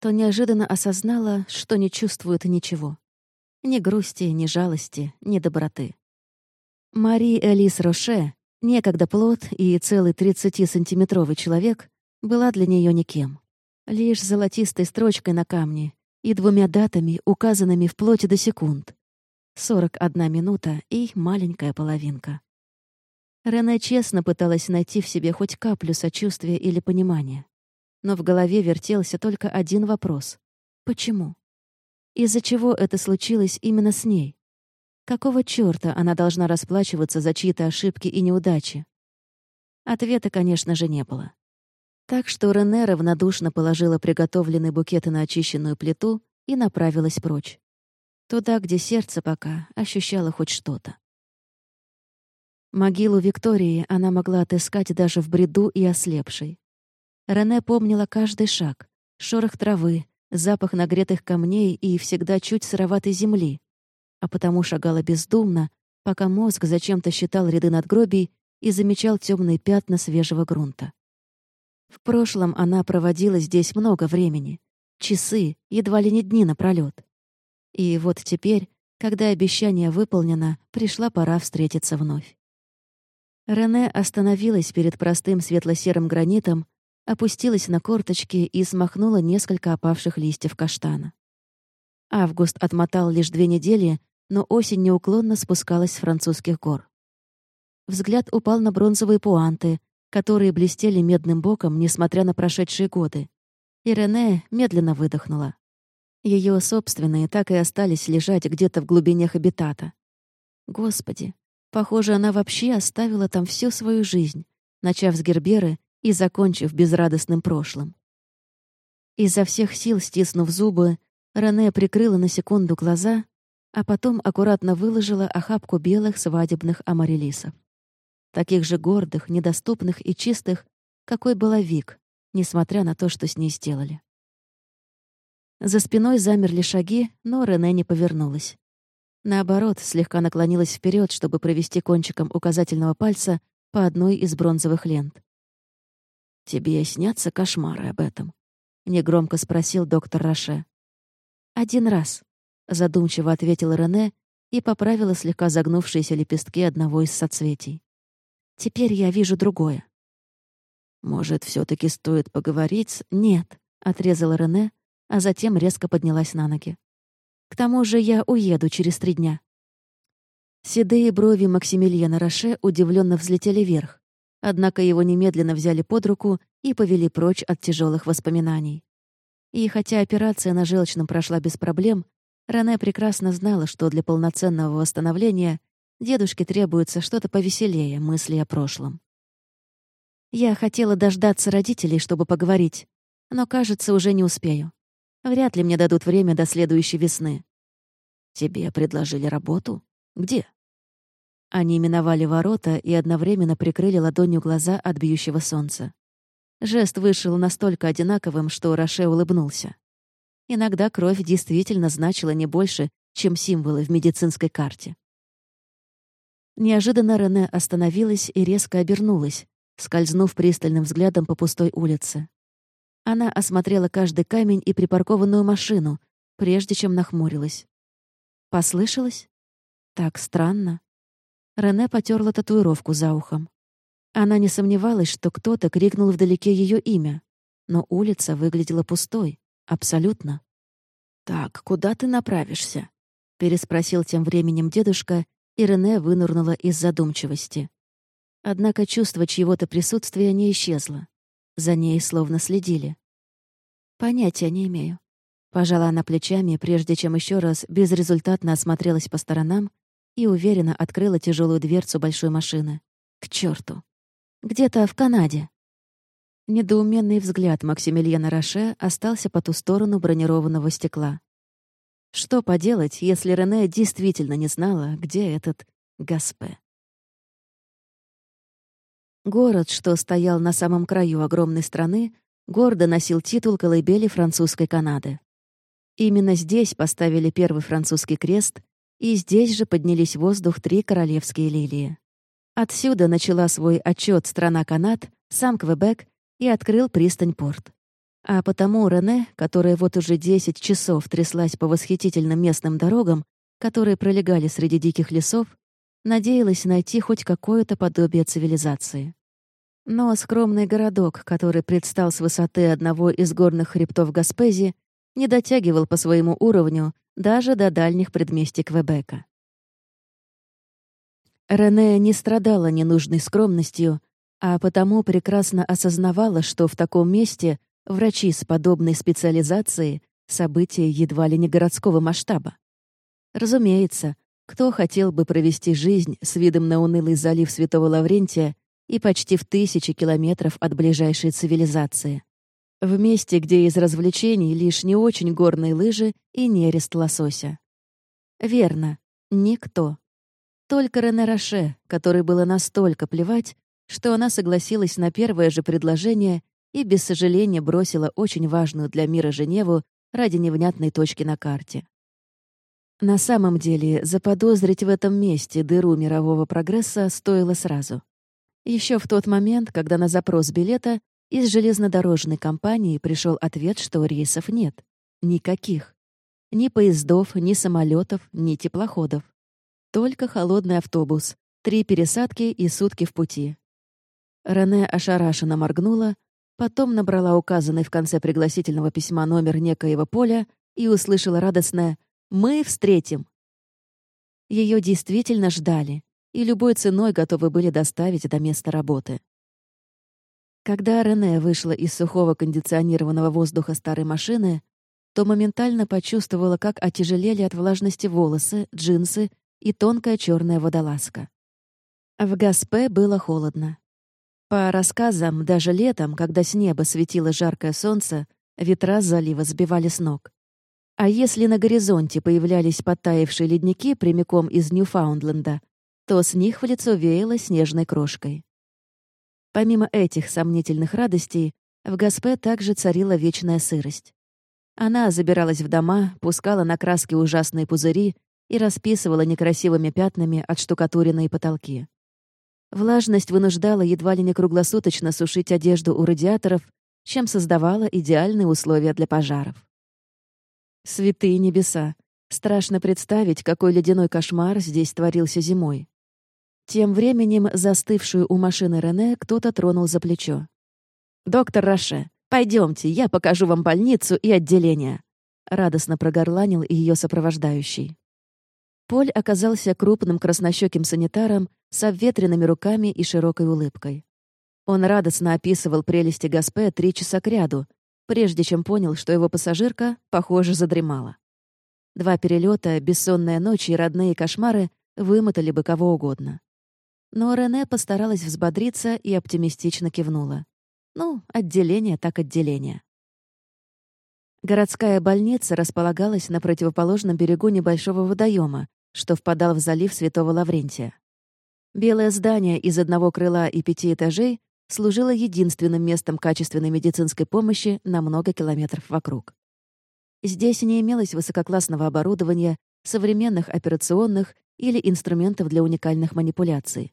то неожиданно осознала, что не чувствует ничего. Ни грусти, ни жалости, ни доброты. Мари Элис Роше, некогда плод и целый 30-сантиметровый человек, была для нее никем. Лишь золотистой строчкой на камне и двумя датами, указанными вплоть до секунд. 41 минута и маленькая половинка. Рене честно пыталась найти в себе хоть каплю сочувствия или понимания. Но в голове вертелся только один вопрос. Почему? Из-за чего это случилось именно с ней? Какого чёрта она должна расплачиваться за чьи-то ошибки и неудачи? Ответа, конечно же, не было. Так что Рене равнодушно положила приготовленный букет на очищенную плиту и направилась прочь. Туда, где сердце пока ощущало хоть что-то. Могилу Виктории она могла отыскать даже в бреду и ослепшей. Рене помнила каждый шаг, шорох травы, запах нагретых камней и всегда чуть сыроватой земли, а потому шагала бездумно, пока мозг зачем-то считал ряды надгробий и замечал темные пятна свежего грунта. В прошлом она проводила здесь много времени, часы, едва ли не дни напролёт. И вот теперь, когда обещание выполнено, пришла пора встретиться вновь. Рене остановилась перед простым светло-серым гранитом, опустилась на корточки и смахнула несколько опавших листьев каштана. Август отмотал лишь две недели, но осень неуклонно спускалась с французских гор. Взгляд упал на бронзовые пуанты, которые блестели медным боком, несмотря на прошедшие годы. И Рене медленно выдохнула. Ее собственные так и остались лежать где-то в глубинах обитата. Господи, похоже, она вообще оставила там всю свою жизнь, начав с Герберы и закончив безрадостным прошлым. Изо всех сил стиснув зубы, Рене прикрыла на секунду глаза, а потом аккуратно выложила охапку белых свадебных амарелисов. Таких же гордых, недоступных и чистых, какой была Вик, несмотря на то, что с ней сделали. За спиной замерли шаги, но Рене не повернулась. Наоборот, слегка наклонилась вперед, чтобы провести кончиком указательного пальца по одной из бронзовых лент. «Тебе снятся кошмары об этом?» — негромко спросил доктор Роше. «Один раз», — задумчиво ответила Рене и поправила слегка загнувшиеся лепестки одного из соцветий. «Теперь я вижу другое». «Может, все таки стоит поговорить с...» «Нет», — отрезала Рене, а затем резко поднялась на ноги. «К тому же я уеду через три дня». Седые брови Максимилиана Роше удивленно взлетели вверх, однако его немедленно взяли под руку и повели прочь от тяжелых воспоминаний. И хотя операция на желчном прошла без проблем, Рене прекрасно знала, что для полноценного восстановления дедушке требуется что-то повеселее мысли о прошлом. Я хотела дождаться родителей, чтобы поговорить, но, кажется, уже не успею. Вряд ли мне дадут время до следующей весны. Тебе предложили работу? Где? Они миновали ворота и одновременно прикрыли ладонью глаза от бьющего солнца. Жест вышел настолько одинаковым, что Роше улыбнулся. Иногда кровь действительно значила не больше, чем символы в медицинской карте. Неожиданно Рене остановилась и резко обернулась, скользнув пристальным взглядом по пустой улице. Она осмотрела каждый камень и припаркованную машину, прежде чем нахмурилась. Послышалось? Так странно. Рене потерла татуировку за ухом. Она не сомневалась, что кто-то крикнул вдалеке ее имя, но улица выглядела пустой, абсолютно. «Так, куда ты направишься?» — переспросил тем временем дедушка, и Рене вынырнула из задумчивости. Однако чувство чьего-то присутствия не исчезло. За ней словно следили. Понятия не имею. Пожала она плечами, прежде чем еще раз безрезультатно осмотрелась по сторонам и уверенно открыла тяжелую дверцу большой машины. К черту! Где-то в Канаде. Недоуменный взгляд Максимилиана Роше остался по ту сторону бронированного стекла. Что поделать, если Рене действительно не знала, где этот Гаспе? Город, что стоял на самом краю огромной страны, гордо носил титул колыбели французской Канады. Именно здесь поставили первый французский крест, и здесь же поднялись в воздух три королевские лилии. Отсюда начала свой отчет страна Канад, сам Квебек и открыл пристань-порт. А потому Рене, которая вот уже 10 часов тряслась по восхитительным местным дорогам, которые пролегали среди диких лесов, надеялась найти хоть какое-то подобие цивилизации. Но скромный городок, который предстал с высоты одного из горных хребтов Гаспези, не дотягивал по своему уровню даже до дальних предместий Квебека. Рене не страдала ненужной скромностью, а потому прекрасно осознавала, что в таком месте врачи с подобной специализацией — события едва ли не городского масштаба. Разумеется, кто хотел бы провести жизнь с видом на унылый залив Святого Лаврентия и почти в тысячи километров от ближайшей цивилизации? В месте, где из развлечений лишь не очень горные лыжи и нерест лосося. Верно, никто. Только Рене Роше, которой было настолько плевать, что она согласилась на первое же предложение и без сожаления бросила очень важную для мира Женеву ради невнятной точки на карте. На самом деле, заподозрить в этом месте дыру мирового прогресса стоило сразу. Еще в тот момент, когда на запрос билета из железнодорожной компании пришел ответ, что рейсов нет. Никаких. Ни поездов, ни самолетов, ни теплоходов. Только холодный автобус, три пересадки и сутки в пути. Рене ошарашенно моргнула, потом набрала указанный в конце пригласительного письма номер некоего поля и услышала радостное «Мы встретим». Ее действительно ждали и любой ценой готовы были доставить до места работы. Когда Рене вышла из сухого кондиционированного воздуха старой машины, то моментально почувствовала, как отяжелели от влажности волосы, джинсы и тонкая черная водолазка. В Гаспе было холодно. По рассказам, даже летом, когда с неба светило жаркое солнце, ветра залива сбивали с ног. А если на горизонте появлялись подтаявшие ледники прямиком из Ньюфаундленда, то с них в лицо веяло снежной крошкой. Помимо этих сомнительных радостей, в Гаспе также царила вечная сырость. Она забиралась в дома, пускала на краски ужасные пузыри и расписывала некрасивыми пятнами отштукатуренные потолки. Влажность вынуждала едва ли не круглосуточно сушить одежду у радиаторов, чем создавала идеальные условия для пожаров. Святые небеса! Страшно представить, какой ледяной кошмар здесь творился зимой. Тем временем застывшую у машины Рене кто-то тронул за плечо. «Доктор Роше, пойдемте, я покажу вам больницу и отделение», — радостно прогорланил ее сопровождающий. Поль оказался крупным краснощеким санитаром с обветренными руками и широкой улыбкой. Он радостно описывал прелести Гаспе три часа кряду, прежде чем понял, что его пассажирка, похоже, задремала. Два перелета, бессонная ночь и родные кошмары вымотали бы кого угодно. Но Рене постаралась взбодриться и оптимистично кивнула. Ну, отделение так отделение. Городская больница располагалась на противоположном берегу небольшого водоема, что впадал в залив Святого Лаврентия. Белое здание из одного крыла и пяти этажей служило единственным местом качественной медицинской помощи на много километров вокруг. Здесь не имелось высококлассного оборудования, современных операционных или инструментов для уникальных манипуляций.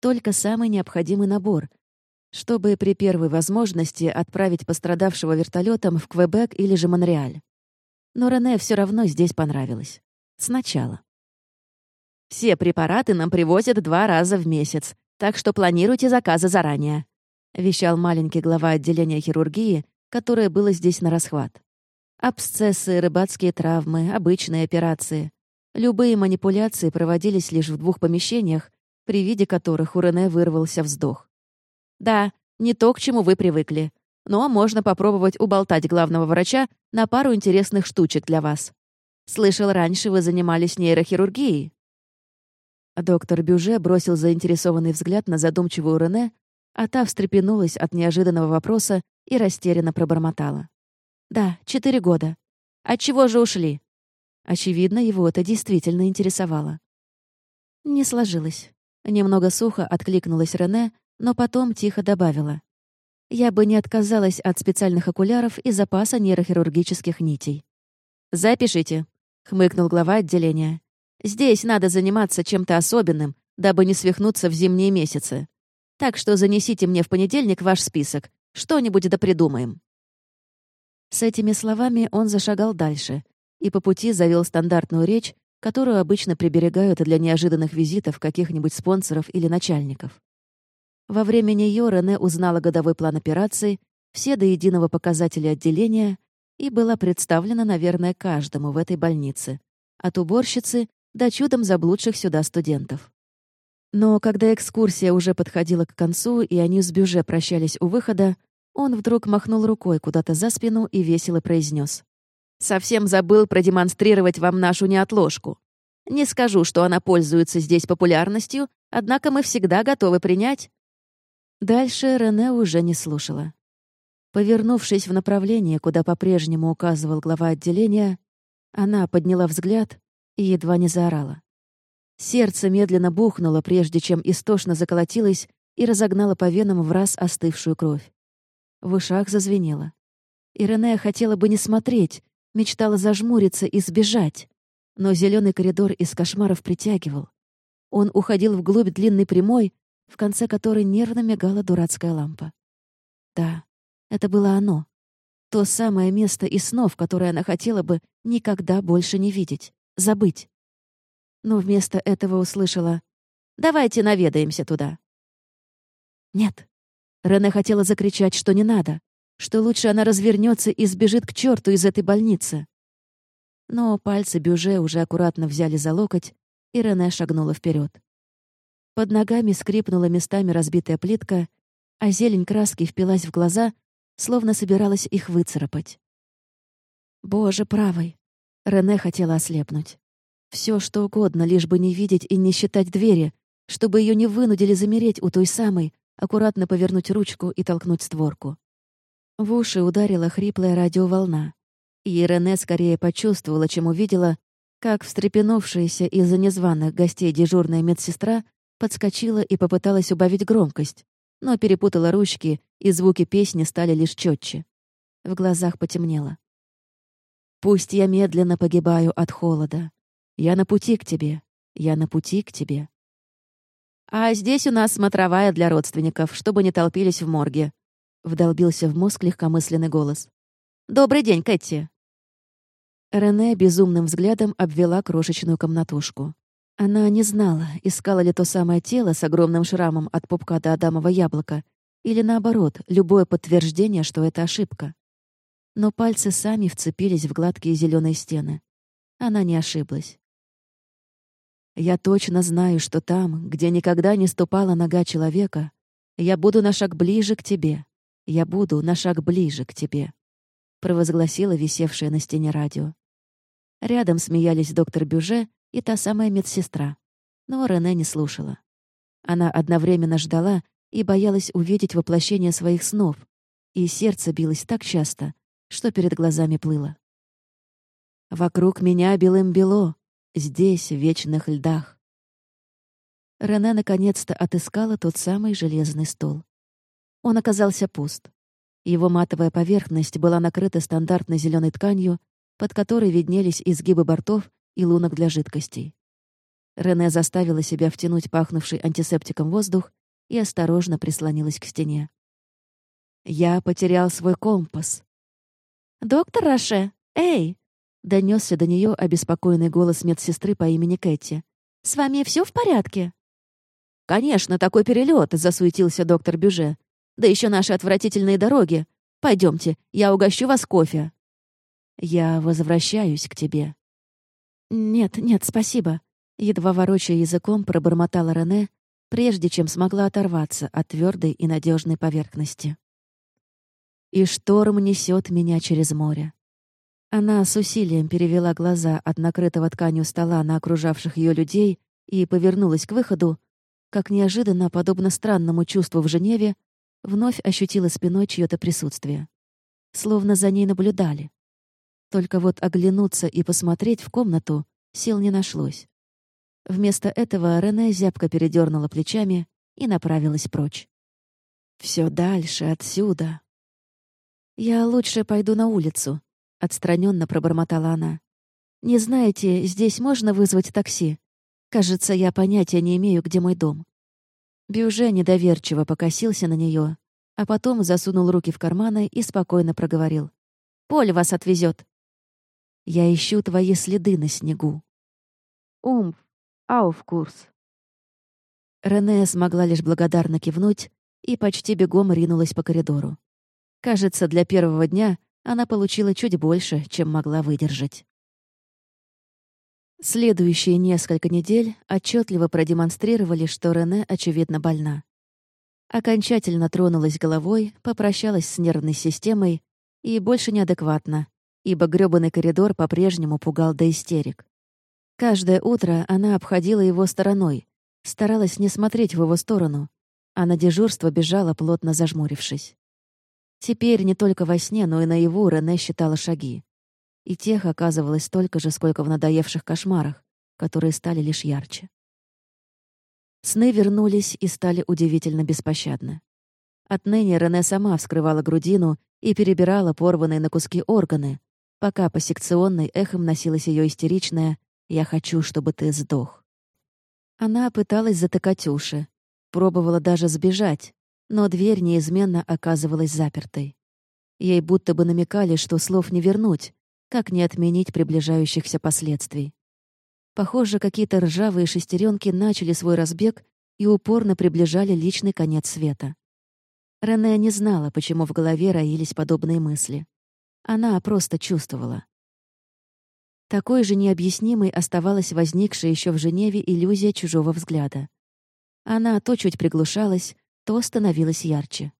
Только самый необходимый набор, чтобы при первой возможности отправить пострадавшего вертолетом в Квебек или же Монреаль. Но Рене все равно здесь понравилось. Сначала. Все препараты нам привозят два раза в месяц, так что планируйте заказы заранее», — вещал маленький глава отделения хирургии, которое было здесь на расхват. Абсцессы, рыбацкие травмы, обычные операции. Любые манипуляции проводились лишь в двух помещениях, при виде которых у Рене вырвался вздох. «Да, не то, к чему вы привыкли. Но можно попробовать уболтать главного врача на пару интересных штучек для вас. Слышал, раньше вы занимались нейрохирургией. Доктор Бюже бросил заинтересованный взгляд на задумчивую Рене, а та встрепенулась от неожиданного вопроса и растерянно пробормотала. «Да, четыре года. От чего же ушли?» Очевидно, его это действительно интересовало. Не сложилось. Немного сухо откликнулась Рене, но потом тихо добавила. «Я бы не отказалась от специальных окуляров и запаса нейрохирургических нитей». «Запишите», — хмыкнул глава отделения. Здесь надо заниматься чем-то особенным, дабы не свихнуться в зимние месяцы. Так что занесите мне в понедельник ваш список. Что-нибудь да придумаем». С этими словами он зашагал дальше и по пути завел стандартную речь, которую обычно приберегают для неожиданных визитов каких-нибудь спонсоров или начальников. Во время нее Рене узнала годовой план операции, все до единого показатели отделения и была представлена, наверное, каждому в этой больнице, от уборщицы до чудом заблудших сюда студентов. Но когда экскурсия уже подходила к концу, и они с Бюже прощались у выхода, он вдруг махнул рукой куда-то за спину и весело произнес: «Совсем забыл продемонстрировать вам нашу неотложку. Не скажу, что она пользуется здесь популярностью, однако мы всегда готовы принять». Дальше Рене уже не слушала. Повернувшись в направлении, куда по-прежнему указывал глава отделения, она подняла взгляд и едва не заорала. Сердце медленно бухнуло, прежде чем истошно заколотилось и разогнало по венам в раз остывшую кровь. В ушах зазвенело. Иренея хотела бы не смотреть, мечтала зажмуриться и сбежать. Но зеленый коридор из кошмаров притягивал. Он уходил вглубь длинной прямой, в конце которой нервно мигала дурацкая лампа. Да, это было оно. То самое место из снов, которое она хотела бы никогда больше не видеть, забыть но вместо этого услышала «Давайте наведаемся туда». Нет. Рене хотела закричать, что не надо, что лучше она развернется и сбежит к черту из этой больницы. Но пальцы Бюже уже аккуратно взяли за локоть, и Рене шагнула вперед. Под ногами скрипнула местами разбитая плитка, а зелень краски впилась в глаза, словно собиралась их выцарапать. Боже правый! Рене хотела ослепнуть. Все, что угодно, лишь бы не видеть и не считать двери, чтобы ее не вынудили замереть у той самой, аккуратно повернуть ручку и толкнуть створку. В уши ударила хриплая радиоволна. И Рене скорее почувствовала, чем увидела, как встрепенувшаяся из-за незваных гостей дежурная медсестра подскочила и попыталась убавить громкость, но перепутала ручки, и звуки песни стали лишь четче. В глазах потемнело. «Пусть я медленно погибаю от холода, я на пути к тебе. Я на пути к тебе. А здесь у нас смотровая для родственников, чтобы не толпились в морге. Вдолбился в мозг легкомысленный голос. «Добрый день, Кэти!» Рене безумным взглядом обвела крошечную комнатушку. Она не знала, искала ли то самое тело с огромным шрамом от пупка до Адамова яблока, или наоборот, любое подтверждение, что это ошибка. Но пальцы сами вцепились в гладкие зеленые стены. Она не ошиблась. Я точно знаю, что там, где никогда не ступала нога человека, я буду на шаг ближе к тебе. Я буду на шаг ближе к тебе», — провозгласила висевшая на стене радио. Рядом смеялись доктор Бюже и та самая медсестра. Но Рене не слушала. Она одновременно ждала и боялась увидеть воплощение своих снов, и сердце билось так часто, что перед глазами плыло. «Вокруг меня белым-бело, Здесь, в вечных льдах. Рене наконец-то отыскала тот самый железный стол. Он оказался пуст. Его матовая поверхность была накрыта стандартной зеленой тканью, под которой виднелись изгибы бортов и лунок для жидкостей. Рене заставила себя втянуть пахнувший антисептиком воздух и осторожно прислонилась к стене. «Я потерял свой компас». «Доктор Роше, эй!» Донесся до нее обеспокоенный голос медсестры по имени Кэти. «С вами все в порядке?» «Конечно, такой перелет, засуетился доктор Бюже. «Да еще наши отвратительные дороги. Пойдемте, я угощу вас кофе». «Я возвращаюсь к тебе». «Нет, нет, спасибо», — едва ворочая языком пробормотала Рене, прежде чем смогла оторваться от твердой и надежной поверхности. И шторм несет меня через море. Она с усилием перевела глаза от накрытого тканью стола на окружавших ее людей и повернулась к выходу, как неожиданно, подобно странному чувству в Женеве, вновь ощутила спиной чье-то присутствие. Словно за ней наблюдали. Только вот оглянуться и посмотреть в комнату сил не нашлось. Вместо этого Рене зябко передернула плечами и направилась прочь. Все дальше отсюда. «Я лучше пойду на улицу», Отстраненно пробормотала она. «Не знаете, здесь можно вызвать такси? Кажется, я понятия не имею, где мой дом». Бюже недоверчиво покосился на нее, а потом засунул руки в карманы и спокойно проговорил. «Поль вас отвезет. «Я ищу твои следы на снегу». «Умф, ауфкурс». Рене смогла лишь благодарно кивнуть и почти бегом ринулась по коридору. Кажется, для первого дня она получила чуть больше, чем могла выдержать. Следующие несколько недель отчетливо продемонстрировали, что Рене, очевидно, больна. Окончательно тронулась головой, попрощалась с нервной системой и больше неадекватна, ибо грёбаный коридор по-прежнему пугал до истерик. Каждое утро она обходила его стороной, старалась не смотреть в его сторону, а на дежурство бежала, плотно зажмурившись. Теперь не только во сне, но и наяву Рене считала шаги и тех оказывалось столько же, сколько в надоевших кошмарах, которые стали лишь ярче. Сны вернулись и стали удивительно беспощадны. Отныне Рене сама вскрывала грудину и перебирала порванные на куски органы, пока по секционной эхом носилась ее истеричная «Я хочу, чтобы ты сдох». Она пыталась затыкать уши, пробовала даже сбежать, но дверь неизменно оказывалась запертой. Ей будто бы намекали, что слов не вернуть, как не отменить приближающихся последствий? Похоже, какие-то ржавые шестеренки начали свой разбег и упорно приближали личный конец света. Рене не знала, почему в голове роились подобные мысли. Она просто чувствовала. Такой же необъяснимой оставалась возникшая еще в Женеве иллюзия чужого взгляда. Она то чуть приглушалась, то становилась ярче.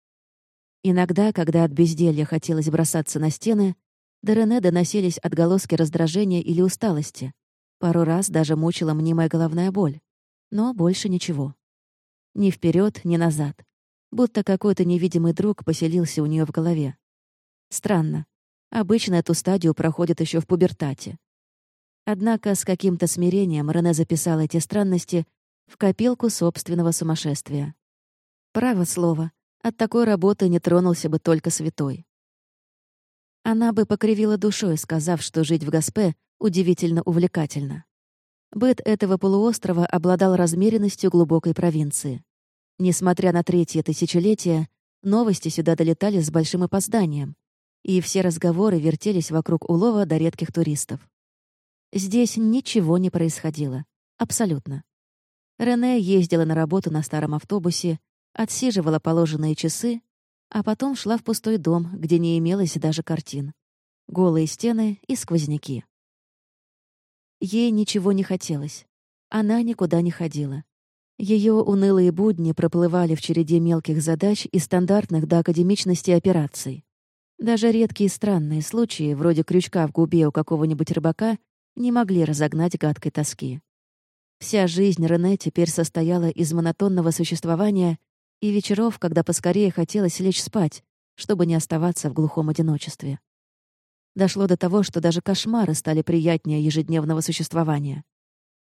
Иногда, когда от безделья хотелось бросаться на стены, до Рене доносились отголоски раздражения или усталости. Пару раз даже мучила мнимая головная боль. Но больше ничего. Ни вперед, ни назад. Будто какой-то невидимый друг поселился у нее в голове. Странно. Обычно эту стадию проходит еще в пубертате. Однако с каким-то смирением Рене записала эти странности в копилку собственного сумасшествия. Право слово, от такой работы не тронулся бы только святой. Она бы покривила душой, сказав, что жить в Гаспе удивительно увлекательно. Быт этого полуострова обладал размеренностью глубокой провинции. Несмотря на третье тысячелетие, новости сюда долетали с большим опозданием, и все разговоры вертелись вокруг улова до редких туристов. Здесь ничего не происходило. Абсолютно. Рене ездила на работу на старом автобусе, отсиживала положенные часы а потом шла в пустой дом, где не имелось даже картин. Голые стены и сквозняки. Ей ничего не хотелось. Она никуда не ходила. Ее унылые будни проплывали в череде мелких задач и стандартных до академичности операций. Даже редкие странные случаи, вроде крючка в губе у какого-нибудь рыбака, не могли разогнать гадкой тоски. Вся жизнь Рене теперь состояла из монотонного существования и вечеров, когда поскорее хотелось лечь спать, чтобы не оставаться в глухом одиночестве. Дошло до того, что даже кошмары стали приятнее ежедневного существования.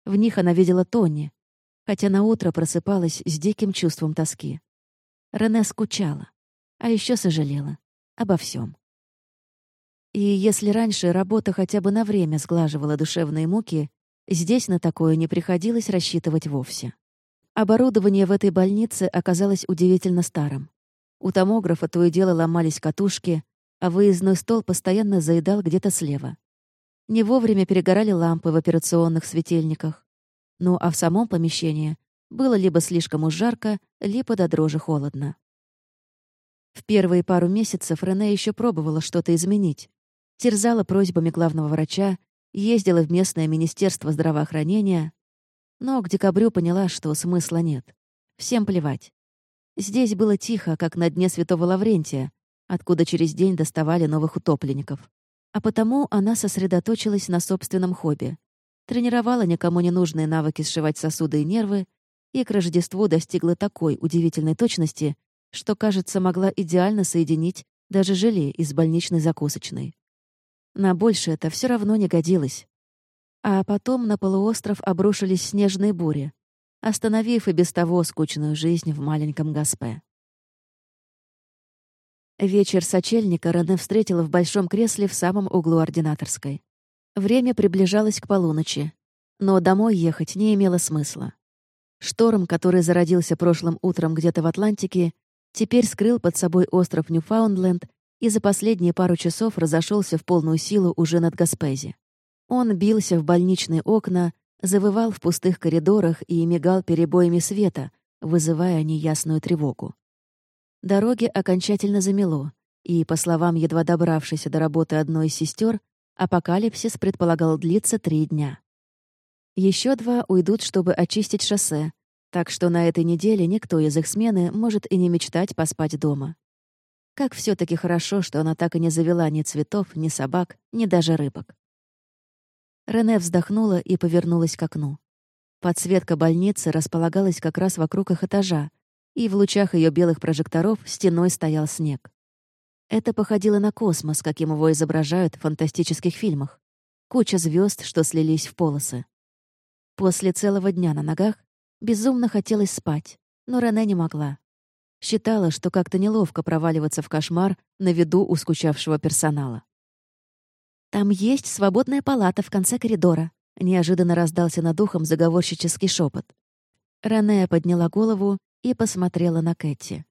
В них она видела Тони, хотя на утро просыпалась с диким чувством тоски. Рене скучала, а еще сожалела обо всем. И если раньше работа хотя бы на время сглаживала душевные муки, здесь на такое не приходилось рассчитывать вовсе. Оборудование в этой больнице оказалось удивительно старым. У томографа то и дело ломались катушки, а выездной стол постоянно заедал где-то слева. Не вовремя перегорали лампы в операционных светильниках. Ну а в самом помещении было либо слишком уж жарко, либо до дрожи холодно. В первые пару месяцев Рене еще пробовала что-то изменить. Терзала просьбами главного врача, ездила в местное министерство здравоохранения, но к декабрю поняла, что смысла нет. Всем плевать. Здесь было тихо, как на дне Святого Лаврентия, откуда через день доставали новых утопленников. А потому она сосредоточилась на собственном хобби. Тренировала никому не нужные навыки сшивать сосуды и нервы, и к Рождеству достигла такой удивительной точности, что, кажется, могла идеально соединить даже желе из больничной закусочной. На больше это все равно не годилось. А потом на полуостров обрушились снежные бури, остановив и без того скучную жизнь в маленьком Гаспе. Вечер сочельника Рене встретила в большом кресле в самом углу ординаторской. Время приближалось к полуночи, но домой ехать не имело смысла. Шторм, который зародился прошлым утром где-то в Атлантике, теперь скрыл под собой остров Ньюфаундленд и за последние пару часов разошелся в полную силу уже над Гаспези. Он бился в больничные окна, завывал в пустых коридорах и мигал перебоями света, вызывая неясную тревогу. Дороги окончательно замело, и, по словам едва добравшейся до работы одной из сестер, апокалипсис предполагал длиться три дня. Еще два уйдут, чтобы очистить шоссе, так что на этой неделе никто из их смены может и не мечтать поспать дома. Как все таки хорошо, что она так и не завела ни цветов, ни собак, ни даже рыбок. Рене вздохнула и повернулась к окну. Подсветка больницы располагалась как раз вокруг их этажа, и в лучах ее белых прожекторов стеной стоял снег. Это походило на космос, каким его изображают в фантастических фильмах. Куча звезд, что слились в полосы. После целого дня на ногах безумно хотелось спать, но Рене не могла. Считала, что как-то неловко проваливаться в кошмар на виду у скучавшего персонала. «Там есть свободная палата в конце коридора», — неожиданно раздался над ухом заговорщический шепот. Рене подняла голову и посмотрела на Кэти.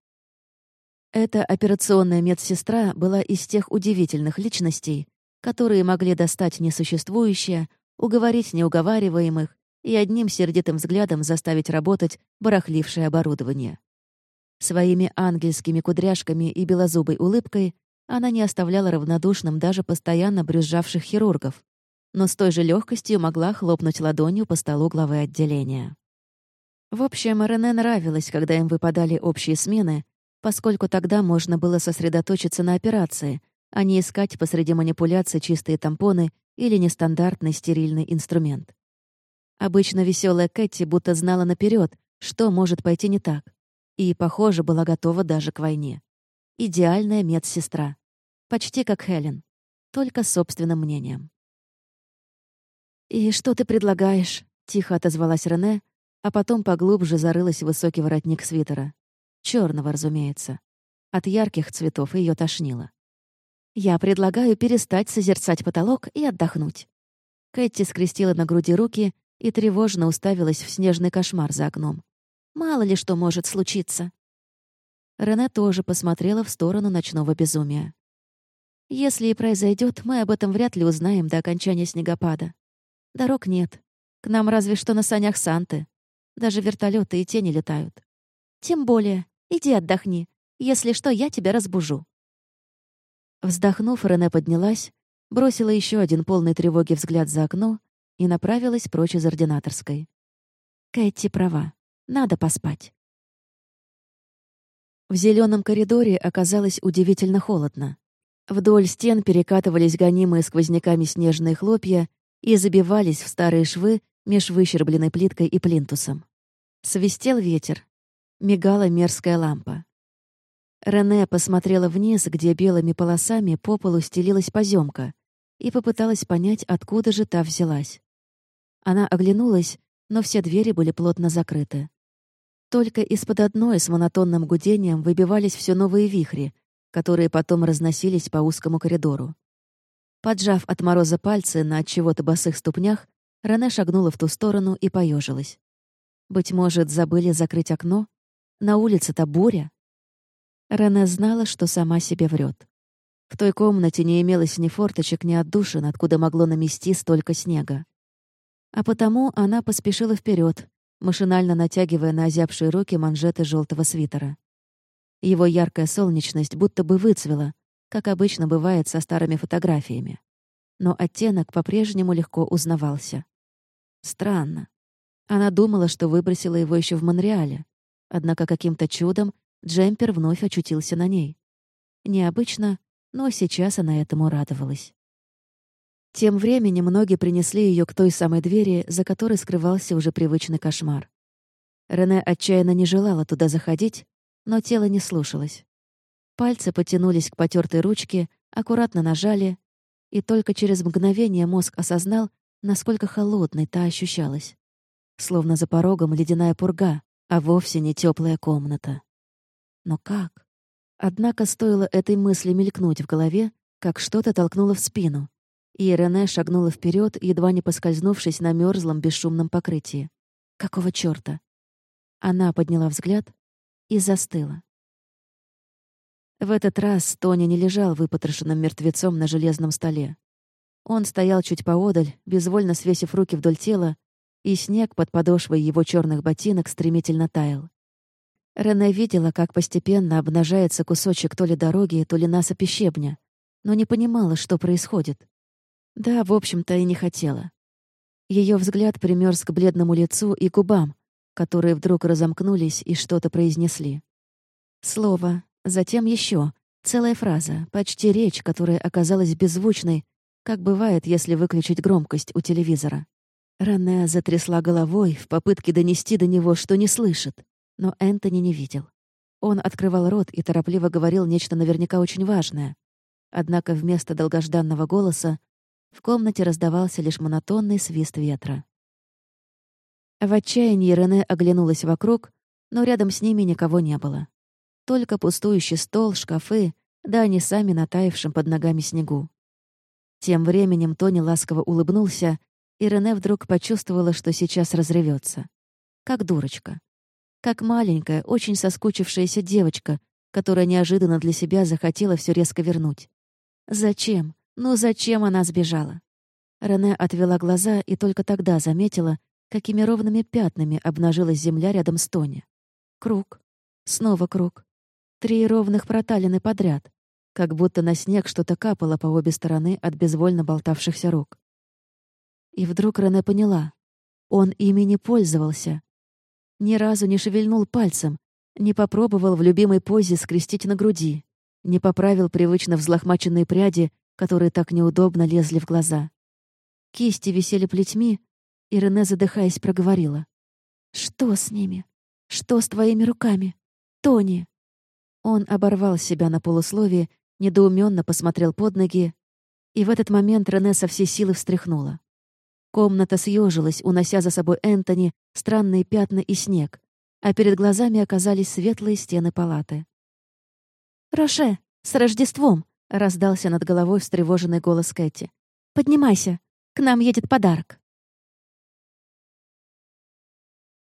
Эта операционная медсестра была из тех удивительных личностей, которые могли достать несуществующее, уговорить неуговариваемых и одним сердитым взглядом заставить работать барахлившее оборудование. Своими ангельскими кудряшками и белозубой улыбкой она не оставляла равнодушным даже постоянно брюзжавших хирургов, но с той же легкостью могла хлопнуть ладонью по столу главы отделения. В общем, Рене нравилось, когда им выпадали общие смены, поскольку тогда можно было сосредоточиться на операции, а не искать посреди манипуляций чистые тампоны или нестандартный стерильный инструмент. Обычно веселая Кэти будто знала наперед, что может пойти не так, и, похоже, была готова даже к войне. Идеальная медсестра. Почти как Хелен, только собственным мнением. «И что ты предлагаешь?» — тихо отозвалась Рене, а потом поглубже зарылась в высокий воротник свитера. черного, разумеется. От ярких цветов ее тошнило. «Я предлагаю перестать созерцать потолок и отдохнуть». Кэти скрестила на груди руки и тревожно уставилась в снежный кошмар за окном. «Мало ли что может случиться». Рене тоже посмотрела в сторону ночного безумия. «Если и произойдет, мы об этом вряд ли узнаем до окончания снегопада. Дорог нет. К нам разве что на санях Санты. Даже вертолеты и тени летают. Тем более, иди отдохни. Если что, я тебя разбужу». Вздохнув, Рене поднялась, бросила еще один полный тревоги взгляд за окно и направилась прочь из ординаторской. Кэти права. Надо поспать. В зеленом коридоре оказалось удивительно холодно. Вдоль стен перекатывались гонимые сквозняками снежные хлопья и забивались в старые швы меж выщербленной плиткой и плинтусом. Свистел ветер. Мигала мерзкая лампа. Рене посмотрела вниз, где белыми полосами по полу стелилась поземка, и попыталась понять, откуда же та взялась. Она оглянулась, но все двери были плотно закрыты. Только из-под одной с монотонным гудением выбивались все новые вихри, которые потом разносились по узкому коридору. Поджав от мороза пальцы на чего-то босых ступнях, Рене шагнула в ту сторону и поежилась. Быть может, забыли закрыть окно? На улице-то буря. Рене знала, что сама себе врет. В той комнате не имелось ни форточек, ни отдушин, откуда могло намести столько снега. А потому она поспешила вперед, машинально натягивая на озябшие руки манжеты желтого свитера. Его яркая солнечность будто бы выцвела, как обычно бывает со старыми фотографиями. Но оттенок по-прежнему легко узнавался. Странно. Она думала, что выбросила его еще в Монреале. Однако каким-то чудом джемпер вновь очутился на ней. Необычно, но сейчас она этому радовалась. Тем временем ноги принесли ее к той самой двери, за которой скрывался уже привычный кошмар. Рене отчаянно не желала туда заходить, но тело не слушалось. Пальцы потянулись к потертой ручке, аккуратно нажали, и только через мгновение мозг осознал, насколько холодной та ощущалась. Словно за порогом ледяная пурга, а вовсе не теплая комната. Но как? Однако стоило этой мысли мелькнуть в голове, как что-то толкнуло в спину, и Рене шагнула вперед, едва не поскользнувшись на мерзлом бесшумном покрытии. Какого чёрта? Она подняла взгляд и застыла. В этот раз Тони не лежал выпотрошенным мертвецом на железном столе. Он стоял чуть поодаль, безвольно свесив руки вдоль тела, и снег под подошвой его черных ботинок стремительно таял. Рене видела, как постепенно обнажается кусочек то ли дороги, то ли насыпи щебня, но не понимала, что происходит. Да, в общем-то, и не хотела. Ее взгляд примерз к бледному лицу и губам, которые вдруг разомкнулись и что-то произнесли. Слово, затем еще, целая фраза, почти речь, которая оказалась беззвучной, как бывает, если выключить громкость у телевизора. Рене затрясла головой в попытке донести до него, что не слышит. Но Энтони не видел. Он открывал рот и торопливо говорил нечто наверняка очень важное. Однако вместо долгожданного голоса в комнате раздавался лишь монотонный свист ветра. В отчаянии Рене оглянулась вокруг, но рядом с ними никого не было. Только пустующий стол, шкафы, да они сами натаившим под ногами снегу. Тем временем Тони ласково улыбнулся, и Рене вдруг почувствовала, что сейчас разревется. Как дурочка как маленькая, очень соскучившаяся девочка, которая неожиданно для себя захотела все резко вернуть. Зачем? Ну зачем она сбежала? Рене отвела глаза и только тогда заметила, какими ровными пятнами обнажилась земля рядом с Тони. Круг. Снова круг. Три ровных проталины подряд, как будто на снег что-то капало по обе стороны от безвольно болтавшихся рук. И вдруг Рене поняла. Он ими не пользовался, ни разу не шевельнул пальцем, не попробовал в любимой позе скрестить на груди, не поправил привычно взлохмаченные пряди, которые так неудобно лезли в глаза. Кисти висели плетьми, и Рене, задыхаясь, проговорила. «Что с ними? Что с твоими руками? Тони!» Он оборвал себя на полусловие, недоуменно посмотрел под ноги, и в этот момент Рене со всей силы встряхнула. Комната съежилась, унося за собой Энтони, странные пятна и снег, а перед глазами оказались светлые стены палаты. «Роше, с Рождеством!» — раздался над головой встревоженный голос Кэти. «Поднимайся! К нам едет подарок!»